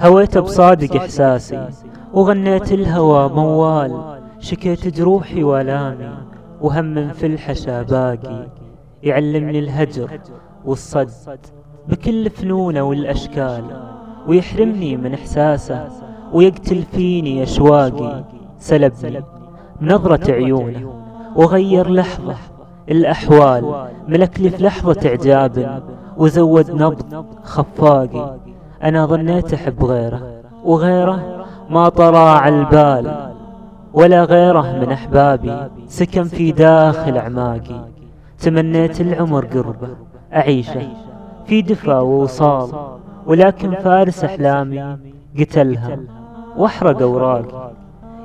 هويت بصادق إحساسي. وغنيت الهوى موال. شكيت جروحي والامي وهم في الحشا باقي. يعلمني الهجر والصد. بكل فنونه والأشكال. ويحرمني من إحساسه. ويقتل فيني أشواقي. سلبني. نظرة عيونه. وغير لحظة. الأحوال. ملك لي في لحظة إعجاب وزود نبض خفاقي. أنا ظنيت أحب غيره وغيره ما طرى على البال ولا غيره من أحبابي سكن في داخل أعماقي. تمنيت العمر قربه أعيشه في دفى ووصال ولكن فارس أحلامي قتلها وأحرق أوراقي.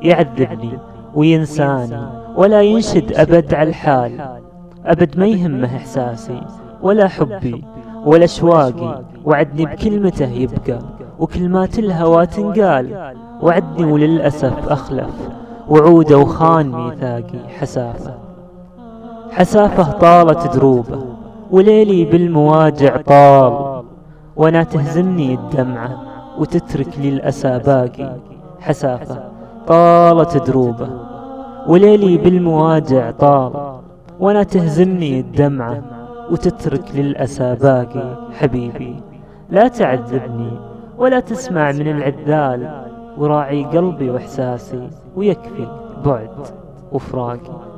يعذبني وينساني ولا ينشد أبد على الحال. أبد ما يهمه إحساسي ولا حبي. ولا أشواقي وعدني بكلمته يبقى وكلمات الهوى تنقال. وعدني وللأسف أخلف وعوده وخان ميثاقي حسافة. حسافة طالت دروبه وليلي بالمواجع طال. وأنا تهزمني الدمعة وتترك لي الأسى باقي حسافة طالت دروبه وليلي بالمواجع طال. وأنا تهزمني الدمعة وتترك للأسى باقي حبيبي لا تعذبني ولا تسمع من العذال. وراعي قلبي وإحساسي ويكفي بعد وفراقي.